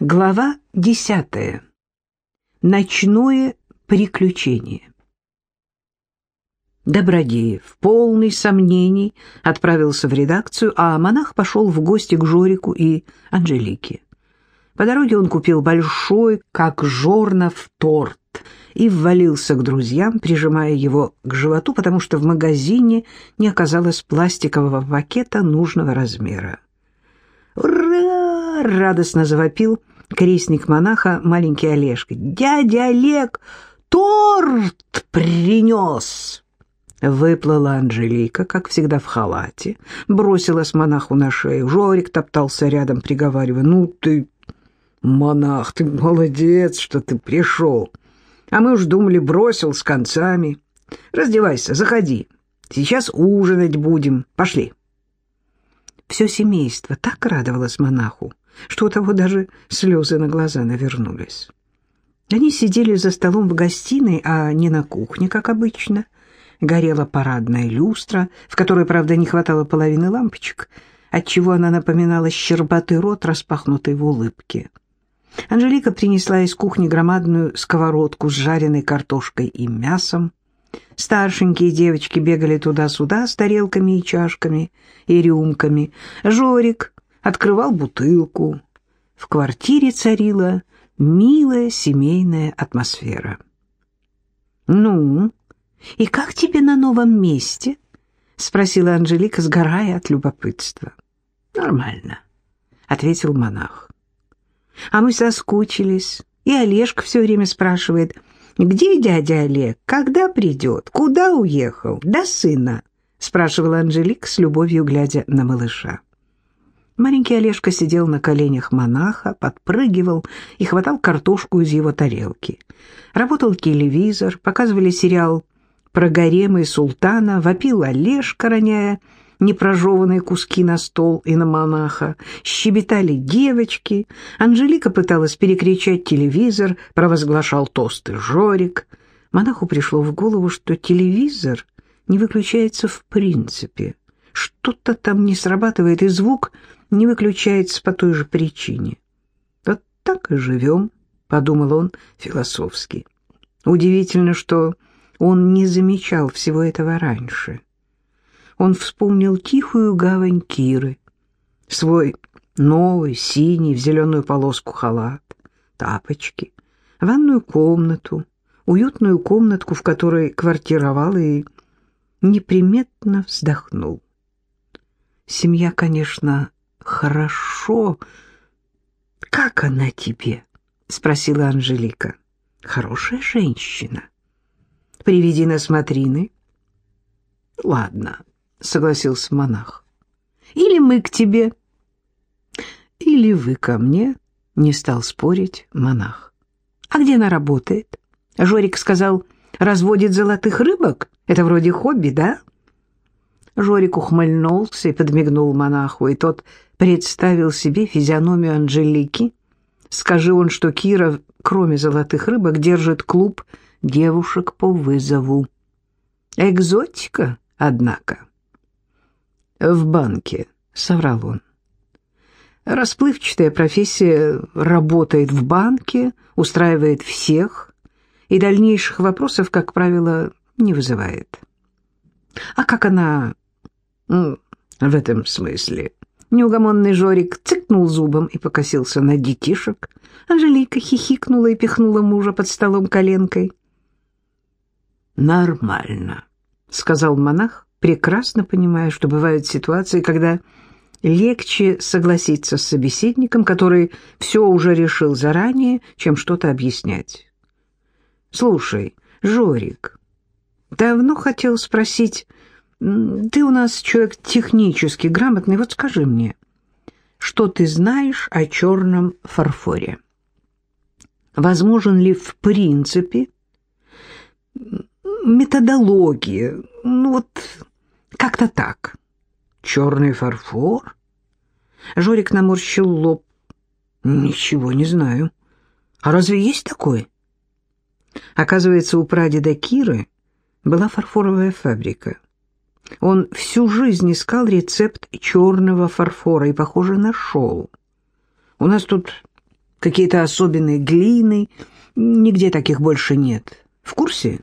Глава десятая. Ночное приключение. Добродеев, полный сомнений, отправился в редакцию, а монах пошел в гости к Жорику и Анжелике. По дороге он купил большой, как жорнов, торт и ввалился к друзьям, прижимая его к животу, потому что в магазине не оказалось пластикового пакета нужного размера. «Ура!» — радостно завопил крестник монаха, маленький Олежка. «Дядя Олег торт принес!» Выплыла Анжелика, как всегда в халате, бросилась монаху на шею. Жорик топтался рядом, приговаривая, «Ну ты, монах, ты молодец, что ты пришел. А мы уж думали, бросил с концами. Раздевайся, заходи. Сейчас ужинать будем. Пошли». Все семейство так радовалось монаху, что у того даже слезы на глаза навернулись. Они сидели за столом в гостиной, а не на кухне, как обычно. Горела парадная люстра, в которой, правда, не хватало половины лампочек, отчего она напоминала щербатый рот, распахнутый в улыбке. Анжелика принесла из кухни громадную сковородку с жареной картошкой и мясом. Старшенькие девочки бегали туда-сюда с тарелками и чашками и рюмками. Жорик открывал бутылку. В квартире царила милая семейная атмосфера. «Ну, и как тебе на новом месте?» — спросила Анжелика, сгорая от любопытства. «Нормально», — ответил монах. «А мы соскучились, и Олежка все время спрашивает, где дядя Олег, когда придет, куда уехал, да сына?» — спрашивала Анжелика с любовью, глядя на малыша. Маленький Олежка сидел на коленях монаха, подпрыгивал и хватал картошку из его тарелки. Работал телевизор, показывали сериал про гаремы султана, вопил Олежка, роняя непрожеванные куски на стол и на монаха, щебетали девочки, Анжелика пыталась перекричать телевизор, провозглашал тосты Жорик. Монаху пришло в голову, что телевизор не выключается в принципе. Что-то там не срабатывает, и звук не выключается по той же причине. Вот так и живем, — подумал он философски. Удивительно, что он не замечал всего этого раньше. Он вспомнил тихую гавань Киры, свой новый, синий, в зеленую полоску халат, тапочки, ванную комнату, уютную комнатку, в которой квартировал и неприметно вздохнул. Семья, конечно, хорошо. Как она тебе? спросила Анжелика. Хорошая женщина. Приведи на смотрины. Ладно, согласился монах. Или мы к тебе, или вы ко мне, не стал спорить монах. А где она работает? Жорик сказал, разводит золотых рыбок. Это вроде хобби, да? Жорик ухмыльнулся и подмигнул монаху, и тот представил себе физиономию Анжелики. Скажи он, что Кира, кроме золотых рыбок, держит клуб девушек по вызову. Экзотика, однако. В банке, соврал он. Расплывчатая профессия работает в банке, устраивает всех, и дальнейших вопросов, как правило, не вызывает. А как она в этом смысле. Неугомонный Жорик цыкнул зубом и покосился на детишек. Анжелика хихикнула и пихнула мужа под столом коленкой. «Нормально», — сказал монах, прекрасно понимая, что бывают ситуации, когда легче согласиться с собеседником, который все уже решил заранее, чем что-то объяснять. «Слушай, Жорик, давно хотел спросить, ты у нас человек технически грамотный. Вот скажи мне, что ты знаешь о черном фарфоре? Возможен ли в принципе методология? Ну вот как-то так. Черный фарфор? Жорик наморщил лоб. Ничего не знаю. А разве есть такой? Оказывается, у прадеда Киры была фарфоровая фабрика. Он всю жизнь искал рецепт черного фарфора и, похоже, нашел. У нас тут какие-то особенные глины. Нигде таких больше нет. В курсе?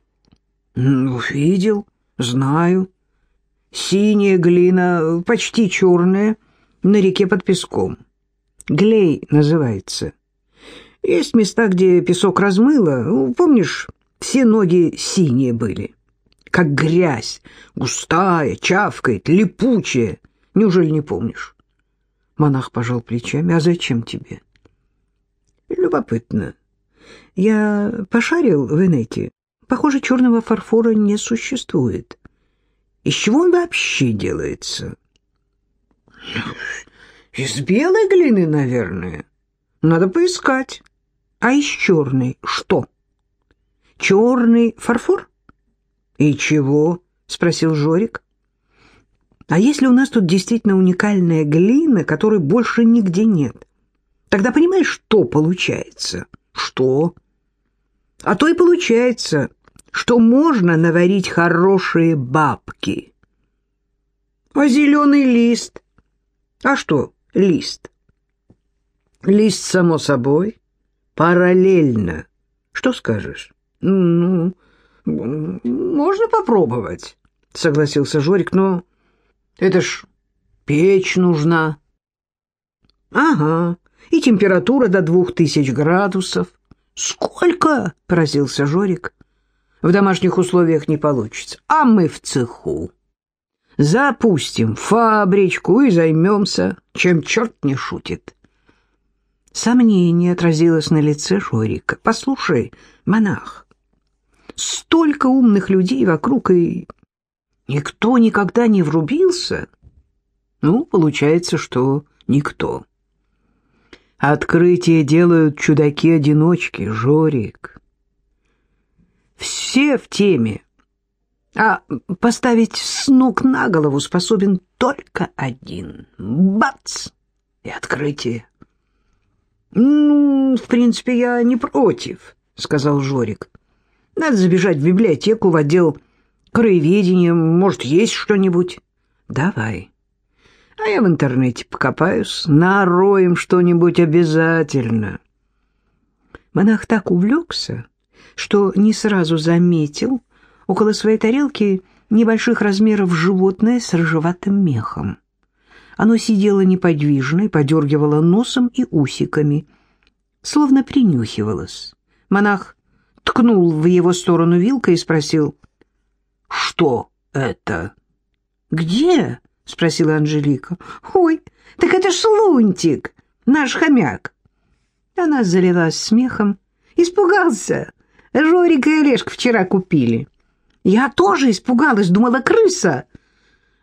Ну, видел, знаю. Синяя глина, почти черная, на реке под песком. Глей называется. Есть места, где песок размыло. Помнишь, все ноги синие были. Как грязь, густая, чавкает, липучая. Неужели не помнишь? Монах пожал плечами. А зачем тебе? Любопытно. Я пошарил в инете. Похоже, черного фарфора не существует. Из чего он вообще делается? Из белой глины, наверное. Надо поискать. А из черной что? Черный фарфор? И чего? Спросил Жорик. А если у нас тут действительно уникальная глина, которой больше нигде нет? Тогда понимаешь, что получается? Что? А то и получается, что можно наварить хорошие бабки. А зеленый лист? А что лист? Лист, само собой, параллельно. Что скажешь? Ну, можно попробовать, согласился Жорик, но это ж печь нужна. Ага, и температура до двух тысяч градусов. Сколько? поразился Жорик. В домашних условиях не получится. А мы в цеху. Запустим фабричку и займемся, чем черт не шутит. Сомнение отразилось на лице Жорика. «Послушай, монах, столько умных людей вокруг, и никто никогда не врубился?» «Ну, получается, что никто». «Открытие делают чудаки-одиночки, Жорик. Все в теме, а поставить с ног на голову способен только один. Бац! И открытие. «Ну, в принципе, я не против», — сказал Жорик. «Надо забежать в библиотеку, в отдел краеведения, может, есть что-нибудь?» «Давай. А я в интернете покопаюсь, нароем что-нибудь обязательно». Монах так увлекся, что не сразу заметил, около своей тарелки небольших размеров животное с рыжеватым мехом. Оно сидело неподвижно и подергивало носом и усиками, словно принюхивалось. Монах ткнул в его сторону вилкой и спросил, «Что это?» «Где?» — спросила Анжелика. «Ой, так это ж Лунтик, наш хомяк!» Она залилась смехом. «Испугался! Жорик и Олежка вчера купили». Я тоже испугалась, думала, крыса.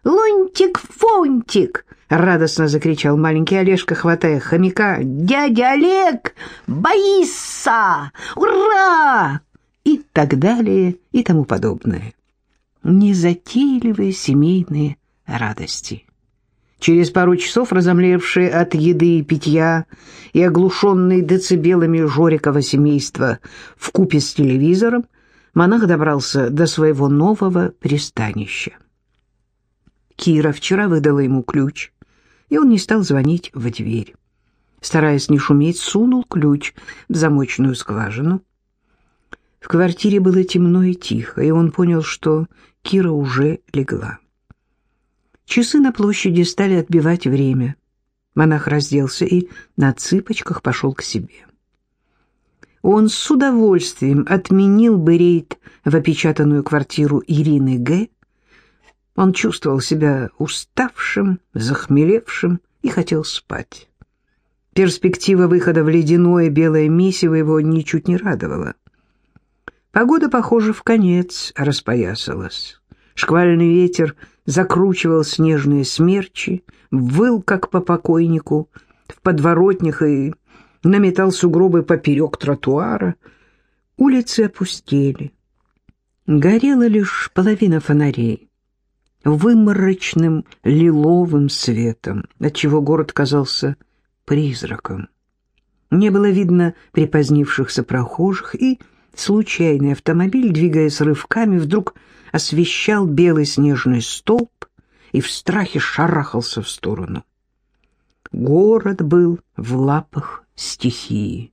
«Лунтик-фунтик!» — радостно закричал маленький Олежка, хватая хомяка. «Дядя Олег! Боится! Ура!» И так далее, и тому подобное. Незатейливые семейные радости. Через пару часов, разомлевшие от еды и питья и оглушенные децибелами Жорикова семейства в купе с телевизором, монах добрался до своего нового пристанища. Кира вчера выдала ему ключ, и он не стал звонить в дверь. Стараясь не шуметь, сунул ключ в замочную скважину. В квартире было темно и тихо, и он понял, что Кира уже легла. Часы на площади стали отбивать время. Монах разделся и на цыпочках пошел к себе он с удовольствием отменил бы рейд в опечатанную квартиру Ирины Г. Он чувствовал себя уставшим, захмелевшим и хотел спать. Перспектива выхода в ледяное белое месиво его ничуть не радовала. Погода, похоже, в конец распоясалась. Шквальный ветер закручивал снежные смерчи, выл, как по покойнику, в подворотнях и наметал сугробы поперек тротуара. Улицы опустели. Горела лишь половина фонарей. Выморочным лиловым светом, отчего город казался призраком. Не было видно припозднившихся прохожих, и случайный автомобиль, двигаясь рывками, вдруг освещал белый снежный столб и в страхе шарахался в сторону. Город был в лапах стихии.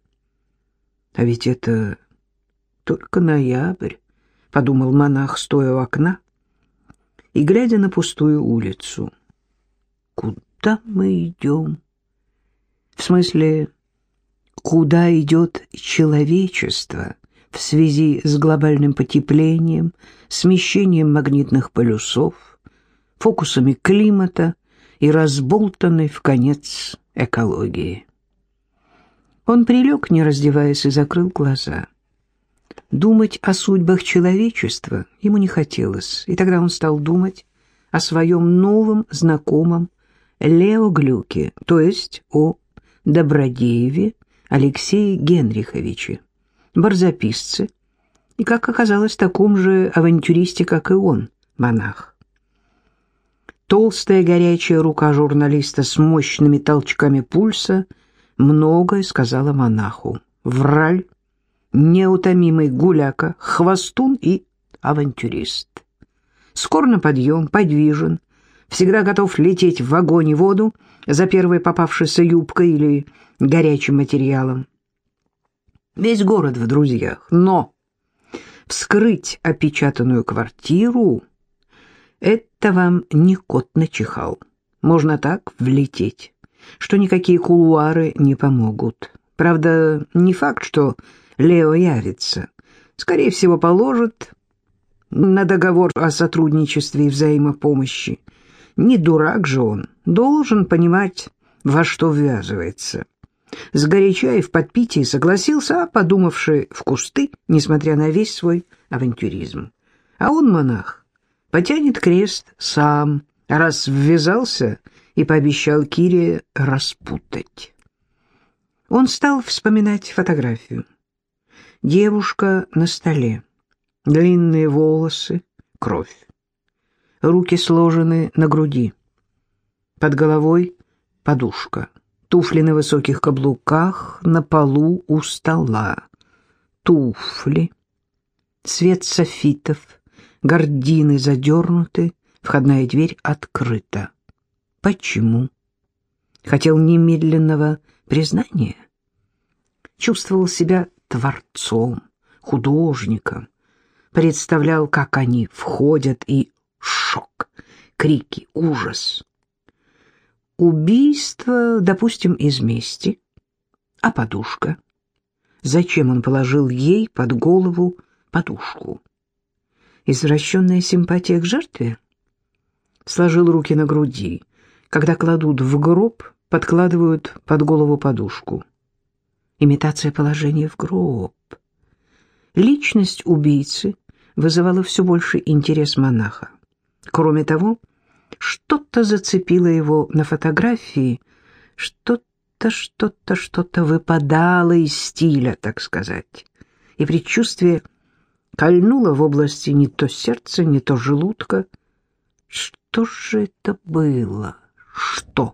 А ведь это только ноябрь, — подумал монах, стоя у окна и глядя на пустую улицу. Куда мы идем? В смысле, куда идет человечество в связи с глобальным потеплением, смещением магнитных полюсов, фокусами климата и разболтанной в конец экологии. Он прилег, не раздеваясь, и закрыл глаза. Думать о судьбах человечества ему не хотелось, и тогда он стал думать о своем новом знакомом Лео Глюке, то есть о Добродееве Алексее Генриховиче, барзаписце, и, как оказалось, таком же авантюристе, как и он, монах. Толстая горячая рука журналиста с мощными толчками пульса многое сказала монаху. Враль, неутомимый гуляка, хвостун и авантюрист. Скоро на подъем, подвижен, всегда готов лететь в огонь и воду за первой попавшейся юбкой или горячим материалом. Весь город в друзьях, но вскрыть опечатанную квартиру это вам не кот начихал. Можно так влететь, что никакие кулуары не помогут. Правда, не факт, что Лео явится. Скорее всего, положит на договор о сотрудничестве и взаимопомощи. Не дурак же он, должен понимать, во что ввязывается. Сгоряча и в подпитии согласился, а подумавший в кусты, несмотря на весь свой авантюризм. А он монах потянет крест сам, раз ввязался и пообещал Кире распутать. Он стал вспоминать фотографию. Девушка на столе, длинные волосы, кровь. Руки сложены на груди. Под головой подушка. Туфли на высоких каблуках на полу у стола. Туфли. Цвет софитов Гордины задернуты, входная дверь открыта. Почему? Хотел немедленного признания? Чувствовал себя творцом, художником. Представлял, как они входят, и шок, крики, ужас. Убийство, допустим, из мести. А подушка? Зачем он положил ей под голову подушку? извращенная симпатия к жертве? Сложил руки на груди. Когда кладут в гроб, подкладывают под голову подушку. Имитация положения в гроб. Личность убийцы вызывала все больше интерес монаха. Кроме того, что-то зацепило его на фотографии, что-то, что-то, что-то выпадало из стиля, так сказать. И предчувствие кольнуло в области не то сердца, не то желудка. Что же это было? Что?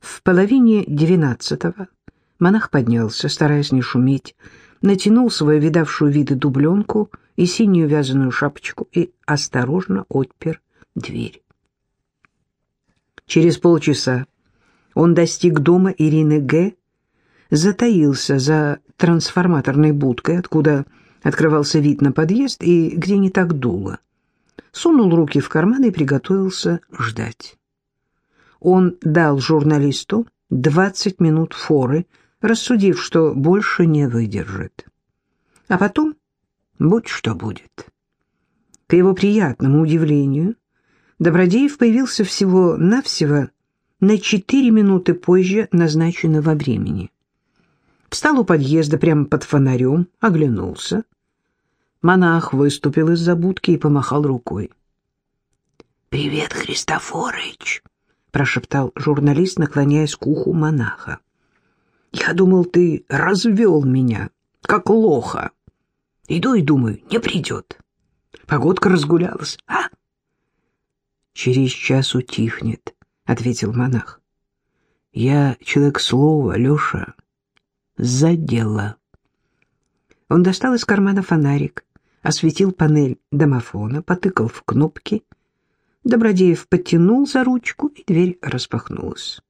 В половине двенадцатого монах поднялся, стараясь не шуметь, натянул свою видавшую виды дубленку и синюю вязаную шапочку и осторожно отпер дверь. Через полчаса он достиг дома Ирины Г., затаился за трансформаторной будкой, откуда Открывался вид на подъезд и где не так дуло. Сунул руки в карман и приготовился ждать. Он дал журналисту 20 минут форы, рассудив, что больше не выдержит. А потом будь что будет. К его приятному удивлению, Добродеев появился всего-навсего на четыре минуты позже назначенного времени. Встал у подъезда прямо под фонарем, оглянулся. Монах выступил из-за будки и помахал рукой. «Привет, Христофорыч!» — прошептал журналист, наклоняясь к уху монаха. «Я думал, ты развел меня, как лоха. Иду и думаю, не придет. Погодка разгулялась, а?» «Через час утихнет», — ответил монах. «Я человек слова, Леша. За дело». Он достал из кармана фонарик, осветил панель домофона, потыкал в кнопки. Добродеев подтянул за ручку, и дверь распахнулась.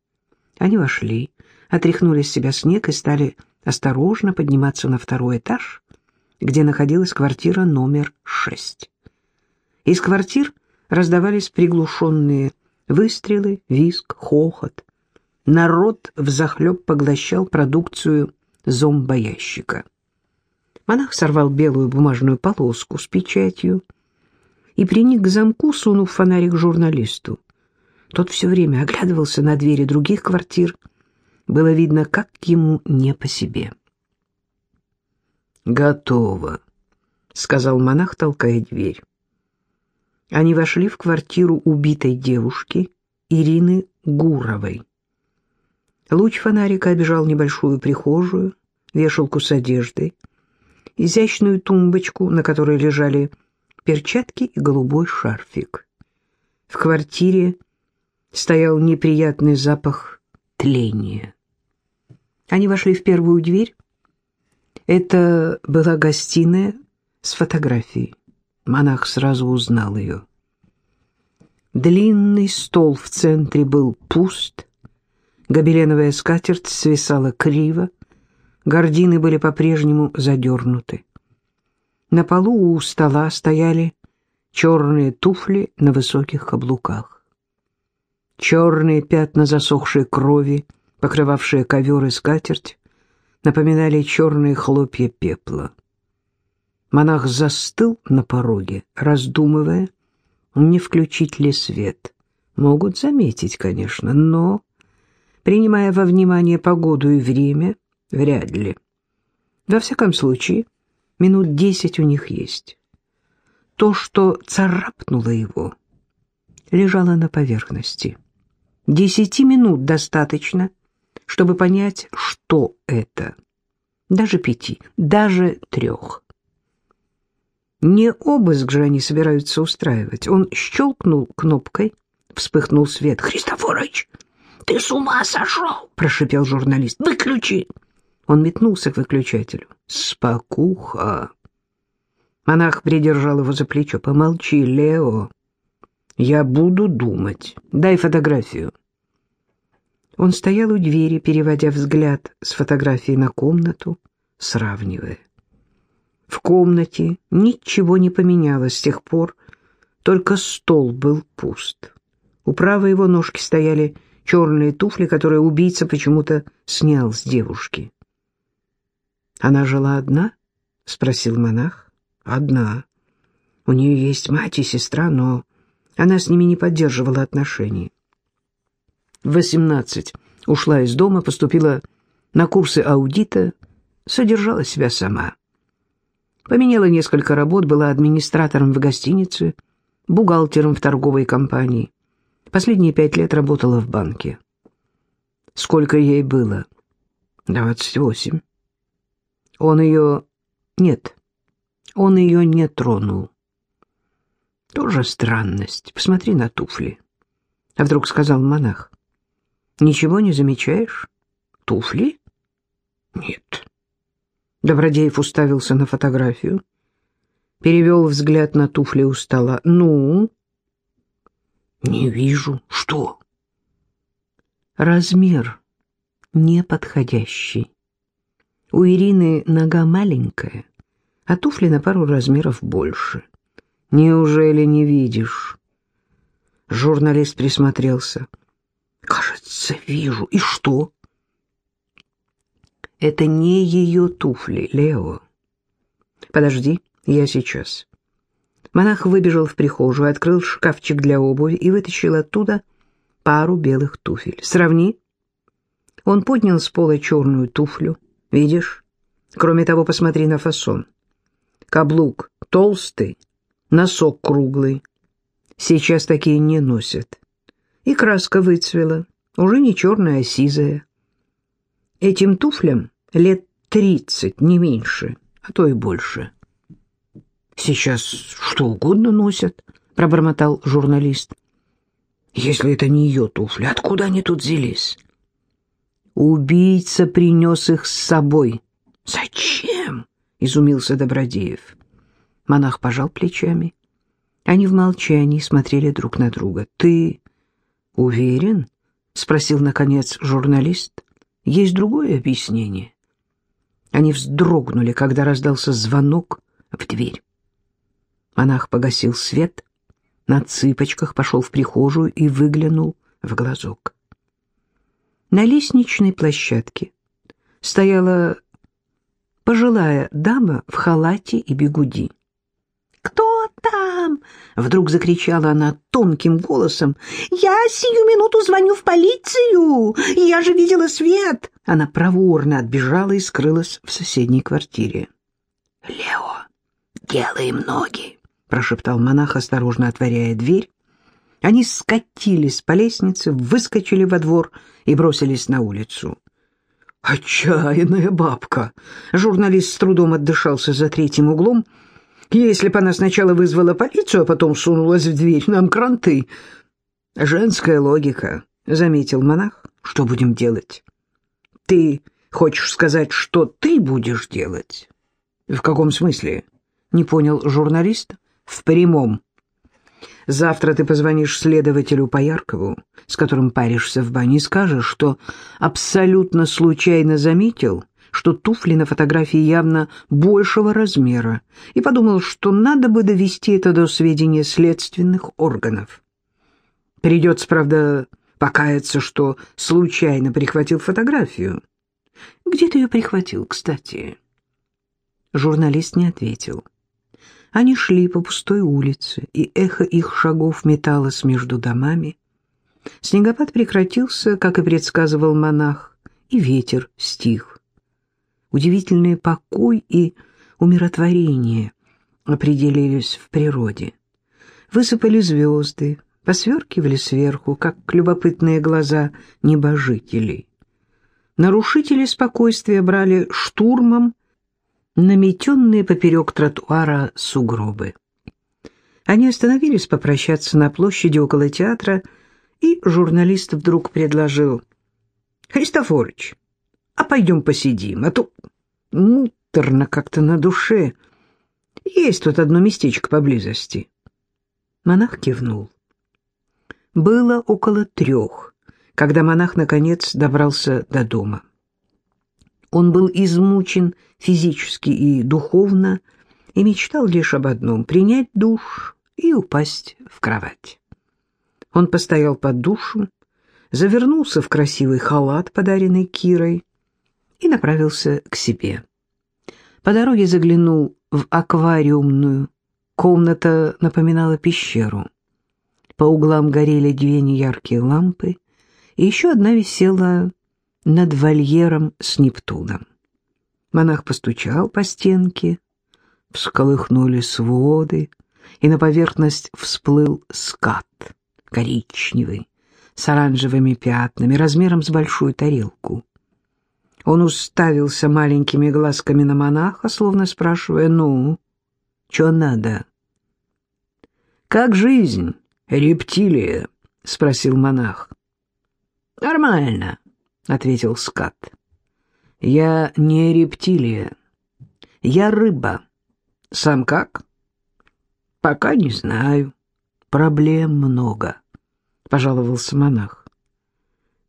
Они вошли отряхнули с себя снег и стали осторожно подниматься на второй этаж, где находилась квартира номер шесть. Из квартир раздавались приглушенные выстрелы, визг, хохот. Народ взахлеб поглощал продукцию зомбоящика. Монах сорвал белую бумажную полоску с печатью и приник к замку, сунув фонарик журналисту. Тот все время оглядывался на двери других квартир. Было видно, как ему не по себе. «Готово», — сказал монах, толкая дверь. Они вошли в квартиру убитой девушки Ирины Гуровой. Луч фонарика обежал небольшую прихожую, вешалку с одеждой, изящную тумбочку, на которой лежали перчатки и голубой шарфик. В квартире стоял неприятный запах тления. Они вошли в первую дверь. Это была гостиная с фотографией. Монах сразу узнал ее. Длинный стол в центре был пуст, гобеленовая скатерть свисала криво, Гардины были по-прежнему задернуты. На полу у стола стояли черные туфли на высоких каблуках. Черные пятна засохшей крови, покрывавшие ковер и скатерть, напоминали черные хлопья пепла. Монах застыл на пороге, раздумывая, не включить ли свет. Могут заметить, конечно, но, принимая во внимание погоду и время, Вряд ли. Во всяком случае, минут десять у них есть. То, что царапнуло его, лежало на поверхности. Десяти минут достаточно, чтобы понять, что это. Даже пяти, даже трех. Не обыск же они собираются устраивать. Он щелкнул кнопкой, вспыхнул свет. «Христофорович, ты с ума сошел!» — прошипел журналист. «Выключи!» Он метнулся к выключателю. «Спокуха!» Монах придержал его за плечо. «Помолчи, Лео. Я буду думать. Дай фотографию». Он стоял у двери, переводя взгляд с фотографии на комнату, сравнивая. В комнате ничего не поменялось с тех пор, только стол был пуст. У правой его ножки стояли черные туфли, которые убийца почему-то снял с девушки. Она жила одна? спросил монах. Одна. У нее есть мать и сестра, но она с ними не поддерживала отношений. В восемнадцать ушла из дома, поступила на курсы аудита, содержала себя сама. Поменяла несколько работ, была администратором в гостинице, бухгалтером в торговой компании. Последние пять лет работала в банке. Сколько ей было? Двадцать восемь. Он ее... Нет, он ее не тронул. Тоже странность. Посмотри на туфли. А вдруг сказал монах. Ничего не замечаешь? Туфли? Нет. Добродеев уставился на фотографию, перевел взгляд на туфли у стола. Ну? Не вижу. Что? Размер неподходящий. У Ирины нога маленькая, а туфли на пару размеров больше. Неужели не видишь? Журналист присмотрелся. Кажется, вижу. И что? Это не ее туфли, Лео. Подожди, я сейчас. Монах выбежал в прихожую, открыл шкафчик для обуви и вытащил оттуда пару белых туфель. Сравни. Он поднял с пола черную туфлю, Видишь? Кроме того, посмотри на фасон. Каблук толстый, носок круглый. Сейчас такие не носят. И краска выцвела, уже не черная, а сизая. Этим туфлям лет тридцать, не меньше, а то и больше. «Сейчас что угодно носят», — пробормотал журналист. «Если это не ее туфли, откуда они тут взялись?» Убийца принес их с собой. «Зачем?» — изумился Добродеев. Монах пожал плечами. Они в молчании смотрели друг на друга. «Ты уверен?» — спросил, наконец, журналист. есть другое объяснение. Они вздрогнули, когда раздался звонок в дверь. Монах погасил свет, на цыпочках пошел в прихожую и выглянул в глазок. На лестничной площадке стояла пожилая дама в халате и бегуди. «Кто там?» — вдруг закричала она тонким голосом. «Я сию минуту звоню в полицию! Я же видела свет!» Она проворно отбежала и скрылась в соседней квартире. «Лео, делаем ноги!» — прошептал монах, осторожно отворяя дверь. Они скатились по лестнице, выскочили во двор и бросились на улицу. «Отчаянная бабка!» Журналист с трудом отдышался за третьим углом — если бы она сначала вызвала полицию, а потом сунулась в дверь, нам кранты. Женская логика, — заметил монах. Что будем делать? Ты хочешь сказать, что ты будешь делать? В каком смысле? Не понял журналист. В прямом. Завтра ты позвонишь следователю Пояркову, с которым паришься в бане, и скажешь, что абсолютно случайно заметил, что туфли на фотографии явно большего размера, и подумал, что надо бы довести это до сведения следственных органов. Придется, правда, покаяться, что случайно прихватил фотографию. Где ты ее прихватил, кстати? Журналист не ответил. Они шли по пустой улице, и эхо их шагов металось между домами. Снегопад прекратился, как и предсказывал монах, и ветер стих удивительный покой и умиротворение определились в природе. Высыпали звезды, посверкивали сверху, как любопытные глаза небожителей. Нарушители спокойствия брали штурмом наметенные поперек тротуара сугробы. Они остановились попрощаться на площади около театра, и журналист вдруг предложил. «Христофорыч, а пойдем посидим, а то муторно как-то на душе. Есть тут одно местечко поблизости. Монах кивнул. Было около трех, когда монах наконец добрался до дома. Он был измучен физически и духовно и мечтал лишь об одном — принять душ и упасть в кровать. Он постоял под душем, завернулся в красивый халат, подаренный Кирой, и направился к себе. По дороге заглянул в аквариумную. Комната напоминала пещеру. По углам горели две неяркие лампы, и еще одна висела над вольером с Нептуном. Монах постучал по стенке, всколыхнули своды, и на поверхность всплыл скат, коричневый, с оранжевыми пятнами, размером с большую тарелку. Он уставился маленькими глазками на монаха, словно спрашивая, «Ну, что надо?» «Как жизнь, рептилия?» — спросил монах. «Нормально», — ответил скат. «Я не рептилия. Я рыба. Сам как?» «Пока не знаю. Проблем много», — пожаловался монах.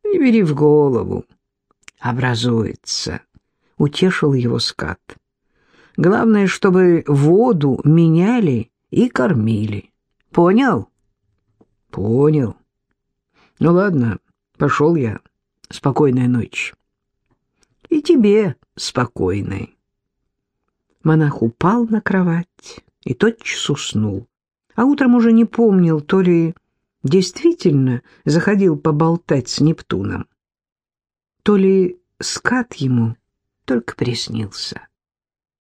«Не бери в голову образуется, — утешил его скат. Главное, чтобы воду меняли и кормили. Понял? Понял. Ну ладно, пошел я. Спокойной ночи. И тебе спокойной. Монах упал на кровать и тотчас уснул, а утром уже не помнил, то ли действительно заходил поболтать с Нептуном, то ли скат ему только приснился.